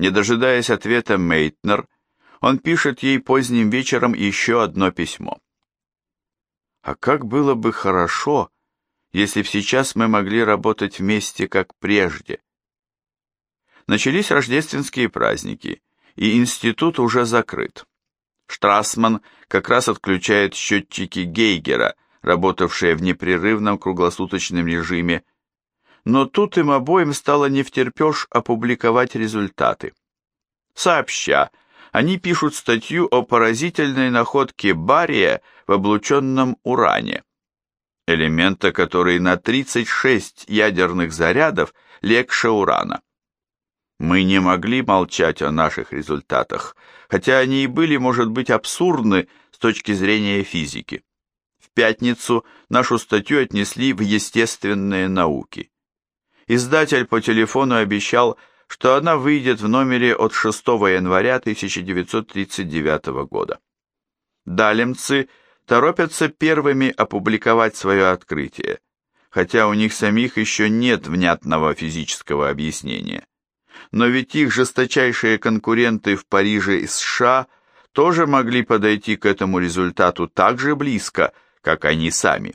Не дожидаясь ответа Мейтнер, он пишет ей поздним вечером еще одно письмо. «А как было бы хорошо, если б сейчас мы могли работать вместе, как прежде?» Начались рождественские праздники, и институт уже закрыт. Штрасман как раз отключает счетчики Гейгера, работавшие в непрерывном круглосуточном режиме, но тут им обоим стало не втерпешь опубликовать результаты. Сообща, они пишут статью о поразительной находке бария в облученном уране, элемента, который на 36 ядерных зарядов легче урана. Мы не могли молчать о наших результатах, хотя они и были, может быть, абсурдны с точки зрения физики. В пятницу нашу статью отнесли в естественные науки. Издатель по телефону обещал, что она выйдет в номере от 6 января 1939 года. Далемцы торопятся первыми опубликовать свое открытие, хотя у них самих еще нет внятного физического объяснения но ведь их жесточайшие конкуренты в Париже и США тоже могли подойти к этому результату так же близко, как они сами.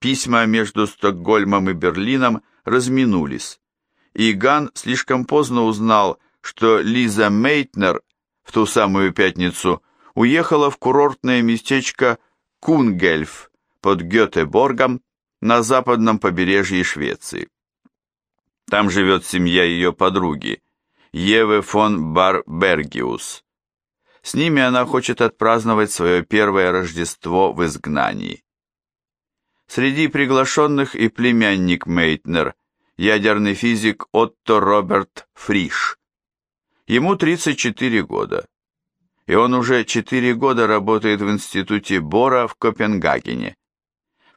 Письма между Стокгольмом и Берлином разминулись, и Ган слишком поздно узнал, что Лиза Мейтнер в ту самую пятницу уехала в курортное местечко Кунгельф под Гетеборгом на западном побережье Швеции. Там живет семья ее подруги, Евы фон Барбергиус. С ними она хочет отпраздновать свое первое Рождество в изгнании. Среди приглашенных и племянник Мейтнер, ядерный физик Отто Роберт Фриш. Ему 34 года, и он уже 4 года работает в институте Бора в Копенгагене.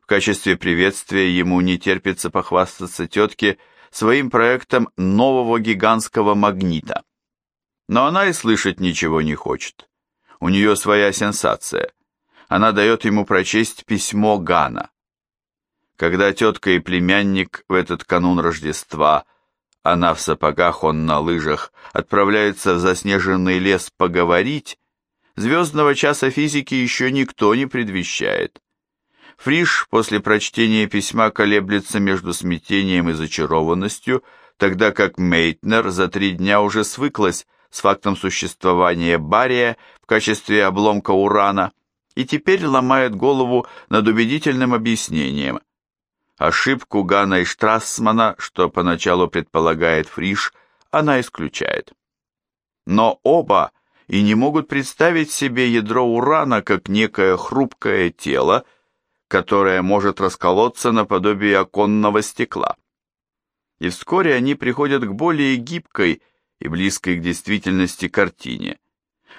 В качестве приветствия ему не терпится похвастаться тетке, своим проектом нового гигантского магнита. Но она и слышать ничего не хочет. У нее своя сенсация. Она дает ему прочесть письмо Гана. Когда тетка и племянник в этот канун Рождества, она в сапогах, он на лыжах, отправляются в заснеженный лес поговорить, звездного часа физики еще никто не предвещает. Фриш после прочтения письма колеблется между смятением и зачарованностью, тогда как Мейтнер за три дня уже свыклась с фактом существования бария в качестве обломка урана и теперь ломает голову над убедительным объяснением. Ошибку Гана и Штрассмана, что поначалу предполагает Фриш, она исключает. Но оба и не могут представить себе ядро урана как некое хрупкое тело, которое может расколоться наподобие оконного стекла. И вскоре они приходят к более гибкой и близкой к действительности картине,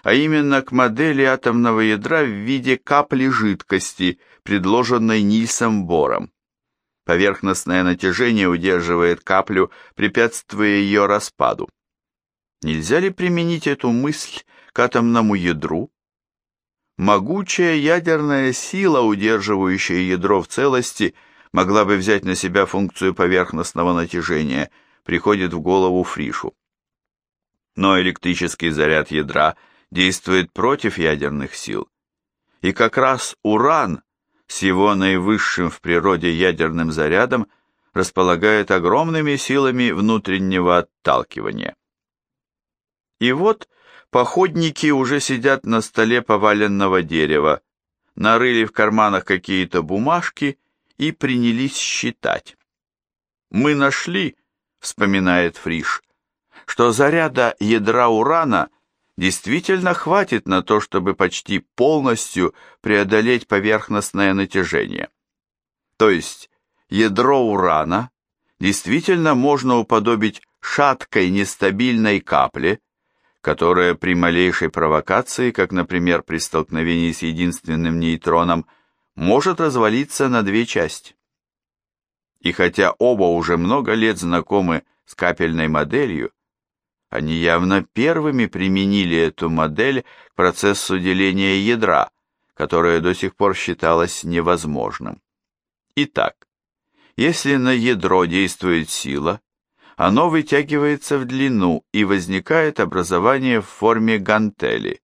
а именно к модели атомного ядра в виде капли жидкости, предложенной Нильсом Бором. Поверхностное натяжение удерживает каплю, препятствуя ее распаду. Нельзя ли применить эту мысль к атомному ядру, Могучая ядерная сила, удерживающая ядро в целости, могла бы взять на себя функцию поверхностного натяжения, приходит в голову Фришу. Но электрический заряд ядра действует против ядерных сил. И как раз уран с его наивысшим в природе ядерным зарядом располагает огромными силами внутреннего отталкивания. И вот Походники уже сидят на столе поваленного дерева, нарыли в карманах какие-то бумажки и принялись считать. «Мы нашли», — вспоминает Фриш, «что заряда ядра урана действительно хватит на то, чтобы почти полностью преодолеть поверхностное натяжение. То есть ядро урана действительно можно уподобить шаткой нестабильной капле, которая при малейшей провокации, как, например, при столкновении с единственным нейтроном, может развалиться на две части. И хотя оба уже много лет знакомы с капельной моделью, они явно первыми применили эту модель к процессу деления ядра, которое до сих пор считалось невозможным. Итак, если на ядро действует сила, оно вытягивается в длину и возникает образование в форме гантели.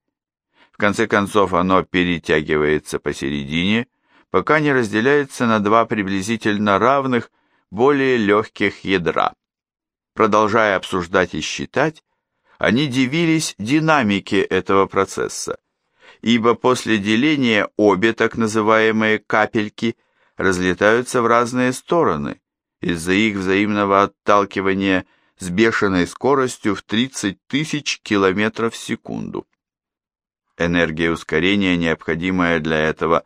В конце концов оно перетягивается посередине, пока не разделяется на два приблизительно равных, более легких ядра. Продолжая обсуждать и считать, они дивились динамике этого процесса, ибо после деления обе так называемые капельки разлетаются в разные стороны, из-за их взаимного отталкивания с бешеной скоростью в 30 тысяч километров в секунду. Энергия ускорения, необходимая для этого,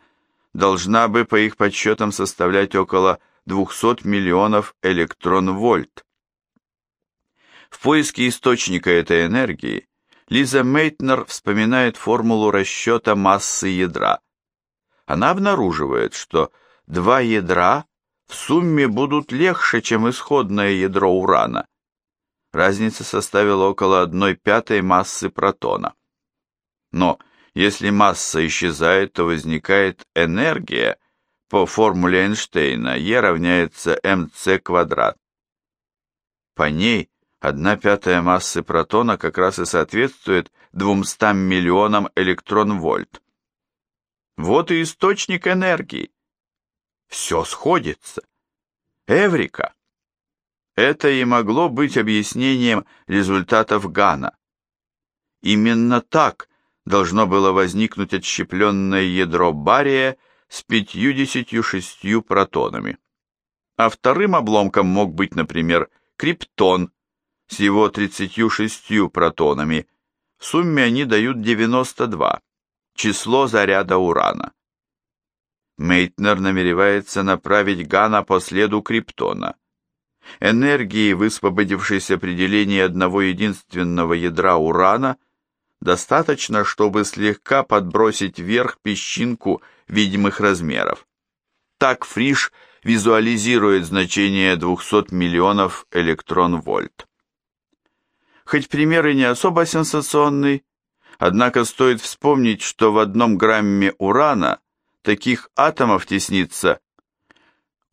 должна бы, по их подсчетам, составлять около 200 миллионов электрон-вольт. В поиске источника этой энергии Лиза Мейтнер вспоминает формулу расчета массы ядра. Она обнаруживает, что два ядра в сумме будут легче, чем исходное ядро урана. Разница составила около одной пятой массы протона. Но если масса исчезает, то возникает энергия по формуле Эйнштейна E равняется mc квадрат. По ней одна пятая массы протона как раз и соответствует 200 миллионам электрон-вольт. Вот и источник энергии. Все сходится. Эврика. Это и могло быть объяснением результатов Гана. Именно так должно было возникнуть отщепленное ядро бария с 56 протонами. А вторым обломком мог быть, например, криптон с его 36 протонами. В сумме они дают 92, число заряда урана. Мейтнер намеревается направить Гана по следу Криптона. Энергии, высвободившейся при делении одного единственного ядра урана, достаточно, чтобы слегка подбросить вверх песчинку видимых размеров. Так Фриш визуализирует значение 200 миллионов электрон-вольт. Хоть пример и не особо сенсационный, однако стоит вспомнить, что в одном грамме урана таких атомов теснится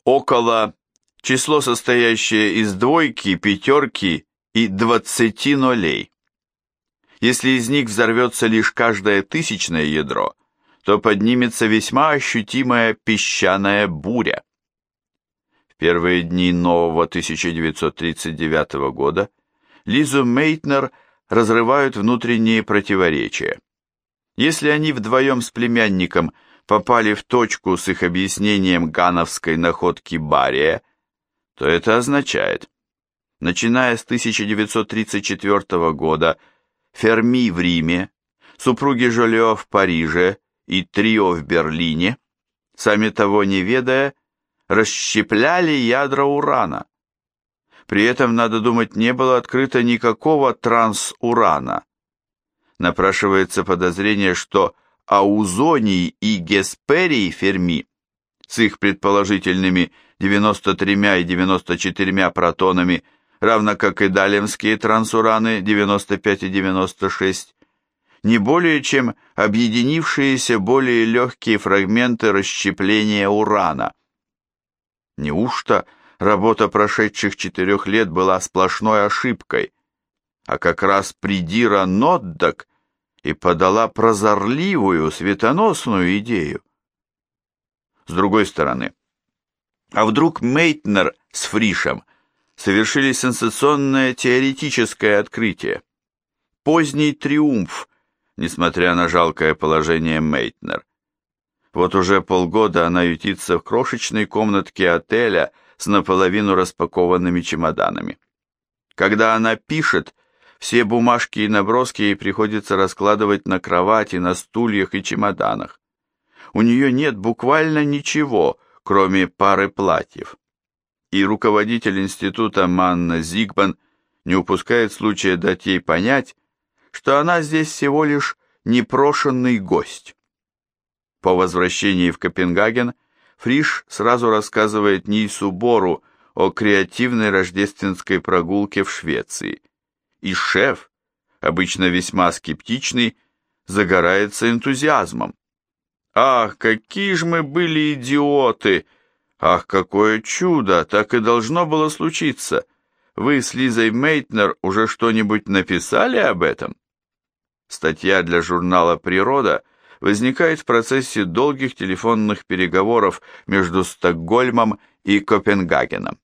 около число, состоящее из двойки, пятерки и двадцати нулей. Если из них взорвется лишь каждое тысячное ядро, то поднимется весьма ощутимая песчаная буря. В первые дни нового 1939 года Лизу Мейтнер разрывают внутренние противоречия. Если они вдвоем с племянником – попали в точку с их объяснением гановской находки бария, то это означает, начиная с 1934 года, Ферми в Риме, супруги Жолио в Париже и трио в Берлине, сами того не ведая, расщепляли ядра урана. При этом, надо думать, не было открыто никакого трансурана. Напрашивается подозрение, что Аузоний и Гесперий Ферми с их предположительными 93 и 94 протонами, равно как и далемские трансураны 95 и 96, не более чем объединившиеся более легкие фрагменты расщепления урана. Неужто работа прошедших четырех лет была сплошной ошибкой, а как раз придира Ноддак и подала прозорливую, светоносную идею. С другой стороны, а вдруг Мейтнер с Фришем совершили сенсационное теоретическое открытие? Поздний триумф, несмотря на жалкое положение Мейтнер. Вот уже полгода она ютится в крошечной комнатке отеля с наполовину распакованными чемоданами. Когда она пишет, все бумажки и наброски ей приходится раскладывать на кровати, на стульях и чемоданах. У нее нет буквально ничего, кроме пары платьев. И руководитель института Манна Зигбан не упускает случая дать ей понять, что она здесь всего лишь непрошенный гость. По возвращении в Копенгаген Фриш сразу рассказывает Нильсу Бору о креативной рождественской прогулке в Швеции – и шеф, обычно весьма скептичный, загорается энтузиазмом. «Ах, какие же мы были идиоты! Ах, какое чудо! Так и должно было случиться! вы с Лизой Мейтнер уже что-нибудь написали об этом? Статья для журнала «Природа» возникает в процессе долгих телефонных переговоров между Стокгольмом и Копенгагеном.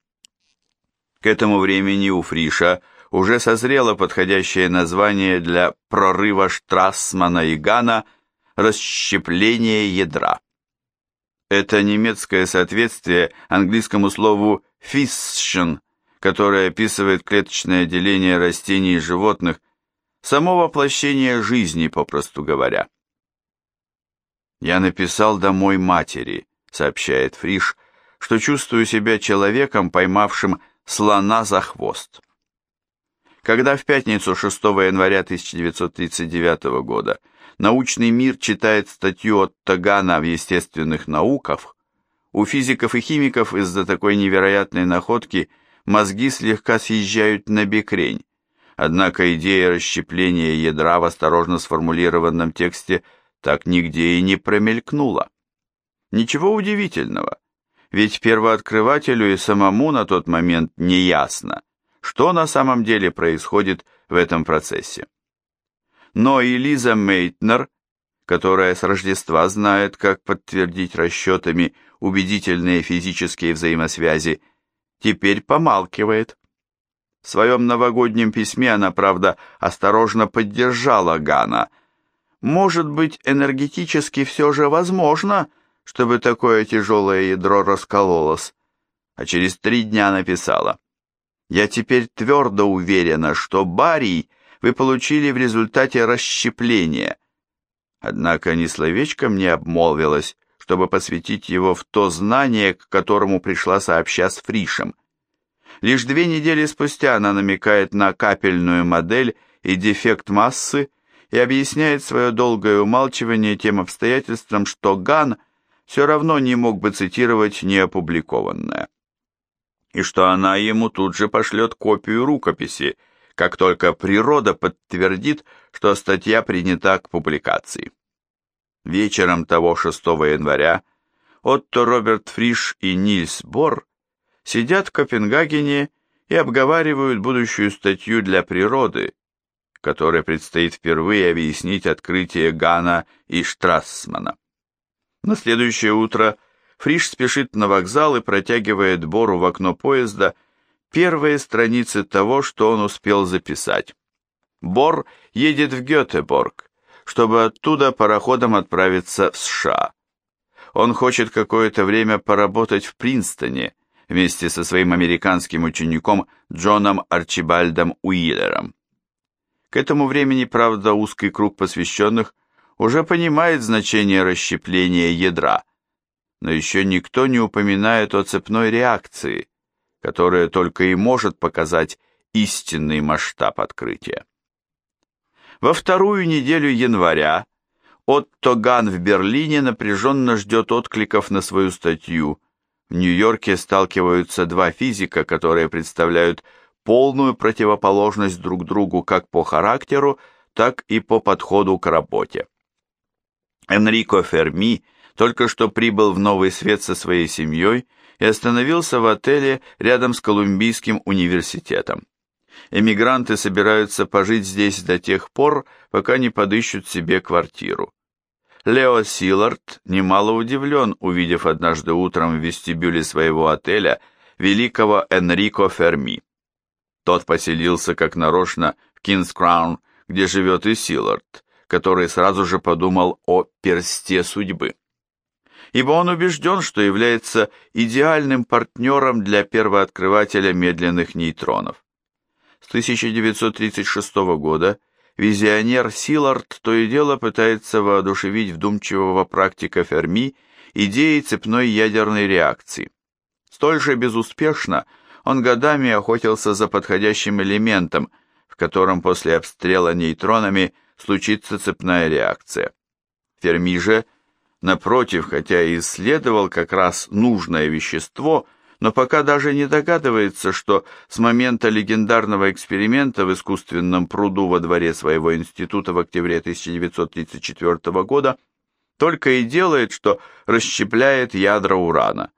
К этому времени у Фриша уже созрело подходящее название для прорыва Штрассмана и Гана «Расщепление ядра». Это немецкое соответствие английскому слову «fission», которое описывает клеточное деление растений и животных, само воплощение жизни, попросту говоря. «Я написал домой матери», — сообщает Фриш, «что чувствую себя человеком, поймавшим слона за хвост». Когда в пятницу 6 января 1939 года научный мир читает статью от Тагана в естественных науках, у физиков и химиков из-за такой невероятной находки мозги слегка съезжают на бекрень. Однако идея расщепления ядра в осторожно сформулированном тексте так нигде и не промелькнула. Ничего удивительного, ведь первооткрывателю и самому на тот момент не ясно, что на самом деле происходит в этом процессе. Но и Лиза Мейтнер, которая с Рождества знает, как подтвердить расчетами убедительные физические взаимосвязи, теперь помалкивает. В своем новогоднем письме она, правда, осторожно поддержала Гана. Может быть, энергетически все же возможно, чтобы такое тяжелое ядро раскололось. А через три дня написала. Я теперь твердо уверена, что барий вы получили в результате расщепления. Однако ни словечком не обмолвилась, чтобы посвятить его в то знание, к которому пришла сообща с Фришем. Лишь две недели спустя она намекает на капельную модель и дефект массы и объясняет свое долгое умалчивание тем обстоятельством, что Ган все равно не мог бы цитировать неопубликованное. И что она ему тут же пошлет копию рукописи, как только природа подтвердит, что статья принята к публикации. Вечером того 6 января Отто Роберт Фриш и Нильс Бор сидят в Копенгагене и обговаривают будущую статью для природы, которой предстоит впервые объяснить открытие Гана и Штрассмана. На следующее утро Фриш спешит на вокзал и протягивает Бору в окно поезда первые страницы того, что он успел записать. Бор едет в Гетеборг, чтобы оттуда пароходом отправиться в США. Он хочет какое-то время поработать в Принстоне, вместе со своим американским учеником Джоном Арчибальдом Уиллером. К этому времени, правда, узкий круг посвященных уже понимает значение расщепления ядра, но еще никто не упоминает о цепной реакции, которая только и может показать истинный масштаб открытия. Во вторую неделю января Отто Ган в Берлине напряженно ждет откликов на свою статью в Нью-Йорке сталкиваются два физика, которые представляют полную противоположность друг другу как по характеру, так и по подходу к работе. Энрико Ферми только что прибыл в Новый Свет со своей семьей и остановился в отеле рядом с Колумбийским университетом. Эмигранты собираются пожить здесь до тех пор, пока не подыщут себе квартиру. Лео Силард немало удивлен, увидев однажды утром в вестибюле своего отеля великого Энрико Ферми. Тот поселился как нарочно в Кингс-Краун, где живет и Силард, который сразу же подумал о персте судьбы. Ибо он убежден, что является идеальным партнером для первооткрывателя медленных нейтронов. С 1936 года Визионер Силард то и дело пытается воодушевить вдумчивого практика Ферми идеей цепной ядерной реакции. Столь же безуспешно он годами охотился за подходящим элементом, в котором после обстрела нейтронами случится цепная реакция. Ферми же, напротив, хотя и исследовал как раз нужное вещество – но пока даже не догадывается, что с момента легендарного эксперимента в искусственном пруду во дворе своего института в октябре 1934 года только и делает, что расщепляет ядра урана.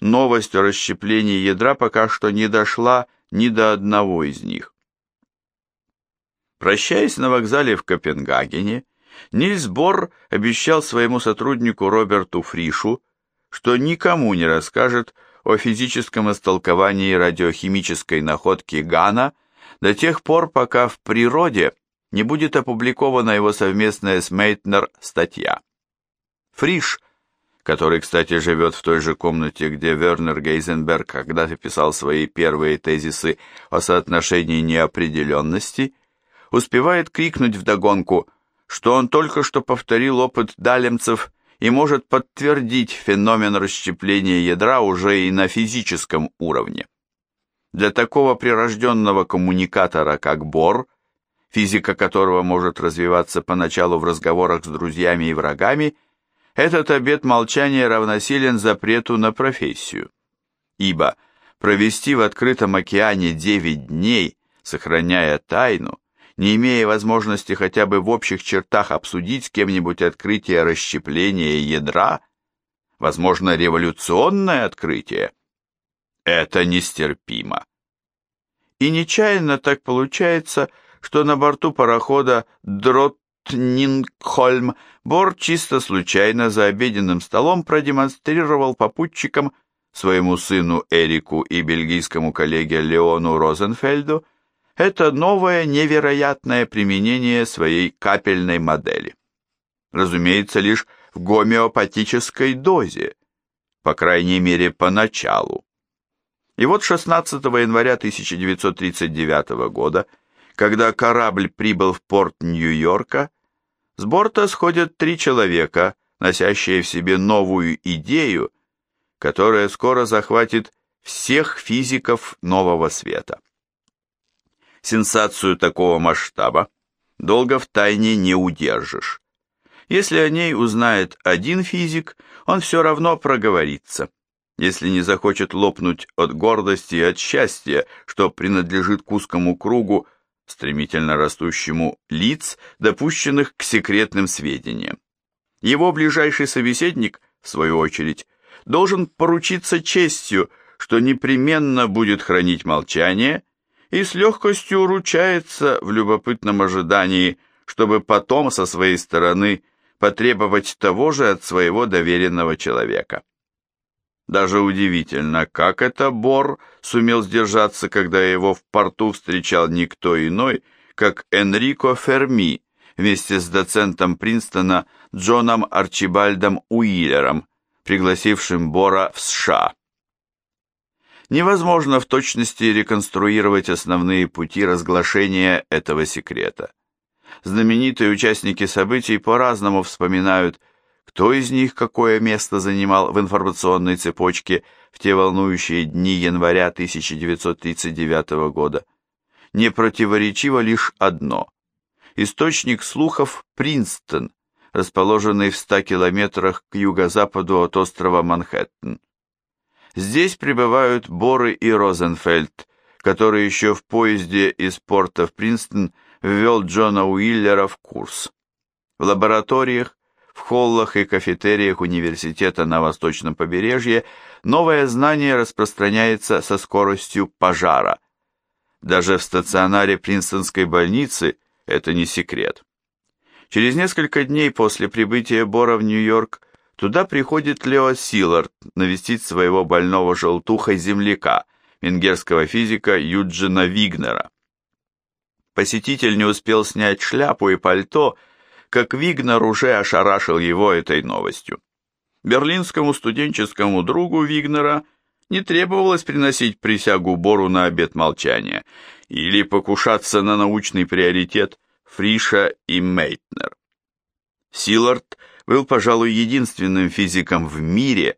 Новость о расщеплении ядра пока что не дошла ни до одного из них. Прощаясь на вокзале в Копенгагене, Нильс Бор обещал своему сотруднику Роберту Фришу, что никому не расскажет о физическом истолковании радиохимической находки Гана до тех пор, пока в природе не будет опубликована его совместная с Мейтнер статья. Фриш, который, кстати, живет в той же комнате, где Вернер Гейзенберг когда-то писал свои первые тезисы о соотношении неопределенности, успевает крикнуть вдогонку, что он только что повторил опыт далемцев и может подтвердить феномен расщепления ядра уже и на физическом уровне. Для такого прирожденного коммуникатора, как Бор, физика которого может развиваться поначалу в разговорах с друзьями и врагами, этот обет молчания равносилен запрету на профессию. Ибо провести в открытом океане 9 дней, сохраняя тайну, не имея возможности хотя бы в общих чертах обсудить с кем-нибудь открытие расщепления ядра, возможно, революционное открытие, это нестерпимо. И нечаянно так получается, что на борту парохода Дроттнингхольм Бор чисто случайно за обеденным столом продемонстрировал попутчикам, своему сыну Эрику и бельгийскому коллеге Леону Розенфельду, это новое невероятное применение своей капельной модели. Разумеется, лишь в гомеопатической дозе, по крайней мере, поначалу. И вот 16 января 1939 года, когда корабль прибыл в порт Нью-Йорка, с борта сходят три человека, носящие в себе новую идею, которая скоро захватит всех физиков нового света. Сенсацию такого масштаба долго в тайне не удержишь. Если о ней узнает один физик, он все равно проговорится. Если не захочет лопнуть от гордости и от счастья, что принадлежит к узкому кругу, стремительно растущему лиц, допущенных к секретным сведениям. Его ближайший собеседник, в свою очередь, должен поручиться честью, что непременно будет хранить молчание и с легкостью ручается в любопытном ожидании, чтобы потом со своей стороны потребовать того же от своего доверенного человека. Даже удивительно, как это Бор сумел сдержаться, когда его в порту встречал никто иной, как Энрико Ферми вместе с доцентом Принстона Джоном Арчибальдом Уиллером, пригласившим Бора в США невозможно в точности реконструировать основные пути разглашения этого секрета. Знаменитые участники событий по-разному вспоминают, кто из них какое место занимал в информационной цепочке в те волнующие дни января 1939 года. Не противоречиво лишь одно. Источник слухов Принстон, расположенный в 100 километрах к юго-западу от острова Манхэттен. Здесь прибывают Боры и Розенфельд, который еще в поезде из порта в Принстон ввел Джона Уиллера в курс. В лабораториях, в холлах и кафетериях университета на восточном побережье новое знание распространяется со скоростью пожара. Даже в стационаре Принстонской больницы это не секрет. Через несколько дней после прибытия Бора в Нью-Йорк Туда приходит Лео Силард навестить своего больного желтухой земляка, венгерского физика Юджина Вигнера. Посетитель не успел снять шляпу и пальто, как Вигнер уже ошарашил его этой новостью. Берлинскому студенческому другу Вигнера не требовалось приносить присягу Бору на обет молчания или покушаться на научный приоритет Фриша и Мейтнер. Силард – был, пожалуй, единственным физиком в мире,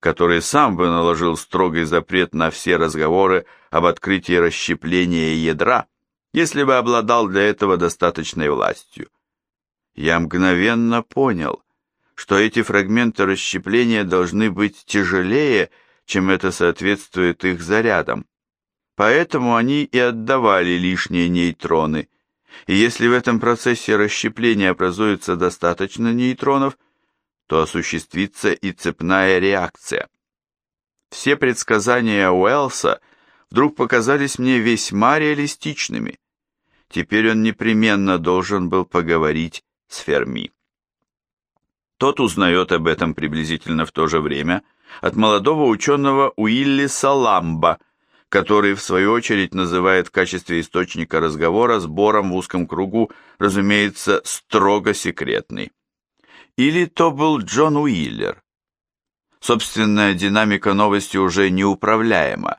который сам бы наложил строгий запрет на все разговоры об открытии расщепления ядра, если бы обладал для этого достаточной властью. Я мгновенно понял, что эти фрагменты расщепления должны быть тяжелее, чем это соответствует их зарядам. Поэтому они и отдавали лишние нейтроны, и если в этом процессе расщепления образуется достаточно нейтронов, то осуществится и цепная реакция. Все предсказания Уэллса вдруг показались мне весьма реалистичными. Теперь он непременно должен был поговорить с Ферми. Тот узнает об этом приблизительно в то же время от молодого ученого Уилли Саламба, который в свою очередь называет в качестве источника разговора сбором в узком кругу, разумеется, строго секретный. Или то был Джон Уиллер. Собственная динамика новости уже неуправляема.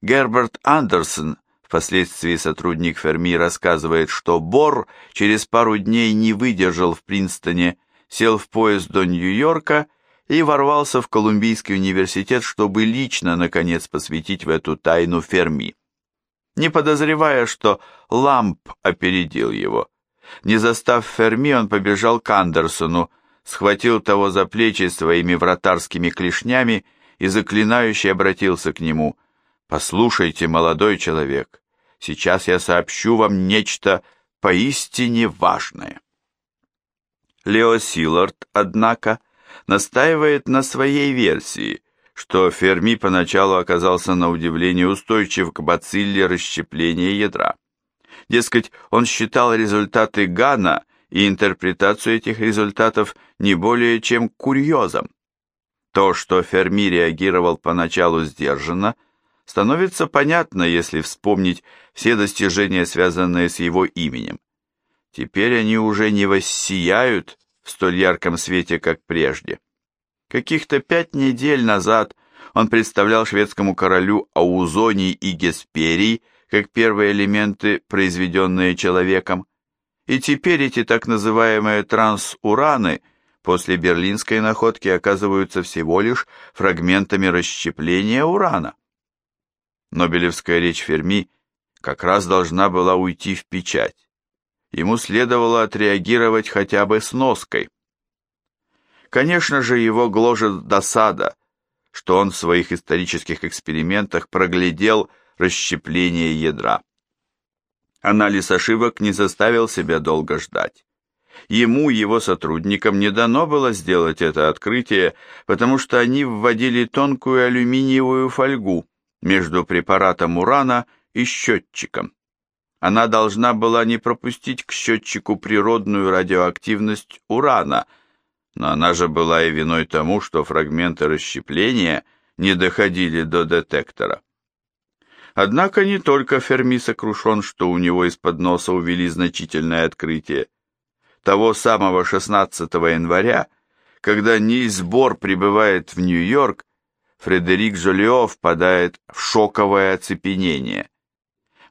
Герберт Андерсон, впоследствии сотрудник Ферми, рассказывает, что Бор через пару дней не выдержал в Принстоне, сел в поезд до Нью-Йорка и ворвался в Колумбийский университет, чтобы лично, наконец, посвятить в эту тайну Ферми. Не подозревая, что Ламп опередил его. Не застав Ферми, он побежал к Андерсону, схватил того за плечи своими вратарскими клешнями и заклинающе обратился к нему. «Послушайте, молодой человек, сейчас я сообщу вам нечто поистине важное». Лео Силард, однако, настаивает на своей версии, что Ферми поначалу оказался на удивление устойчив к бацилле расщепления ядра. Дескать, он считал результаты Гана и интерпретацию этих результатов не более чем курьезом. То, что Ферми реагировал поначалу сдержанно, становится понятно, если вспомнить все достижения, связанные с его именем. Теперь они уже не воссияют в столь ярком свете, как прежде. Каких-то пять недель назад он представлял шведскому королю Аузоний и Гесперий как первые элементы, произведенные человеком, и теперь эти так называемые трансураны после берлинской находки оказываются всего лишь фрагментами расщепления урана. Нобелевская речь Ферми как раз должна была уйти в печать ему следовало отреагировать хотя бы сноской. Конечно же, его гложет досада, что он в своих исторических экспериментах проглядел расщепление ядра. Анализ ошибок не заставил себя долго ждать. Ему его сотрудникам не дано было сделать это открытие, потому что они вводили тонкую алюминиевую фольгу между препаратом урана и счетчиком она должна была не пропустить к счетчику природную радиоактивность урана, но она же была и виной тому, что фрагменты расщепления не доходили до детектора. Однако не только Ферми сокрушен, что у него из-под носа увели значительное открытие. Того самого 16 января, когда Нильс Бор прибывает в Нью-Йорк, Фредерик Жолио впадает в шоковое оцепенение.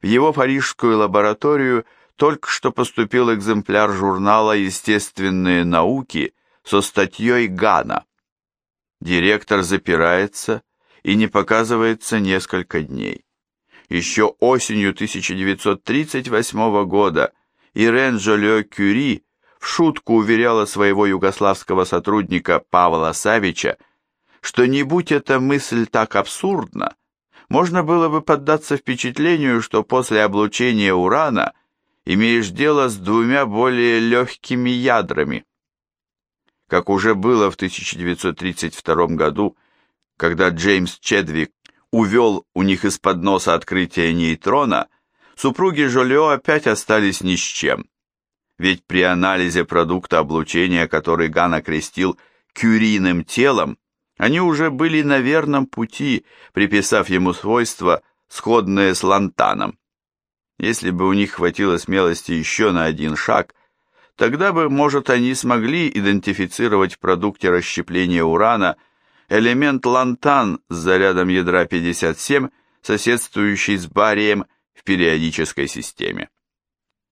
В его парижскую лабораторию только что поступил экземпляр журнала «Естественные науки» со статьей Гана. Директор запирается и не показывается несколько дней. Еще осенью 1938 года Ирен Жолё Кюри в шутку уверяла своего югославского сотрудника Павла Савича, что не будь эта мысль так абсурдна, можно было бы поддаться впечатлению, что после облучения урана имеешь дело с двумя более легкими ядрами. Как уже было в 1932 году, когда Джеймс Чедвик увел у них из-под носа открытие нейтрона, супруги Жолио опять остались ни с чем. Ведь при анализе продукта облучения, который Ган окрестил «кюриным телом», они уже были на верном пути, приписав ему свойства, сходные с лантаном. Если бы у них хватило смелости еще на один шаг, тогда бы, может, они смогли идентифицировать в продукте расщепления урана элемент лантан с зарядом ядра 57, соседствующий с барием в периодической системе.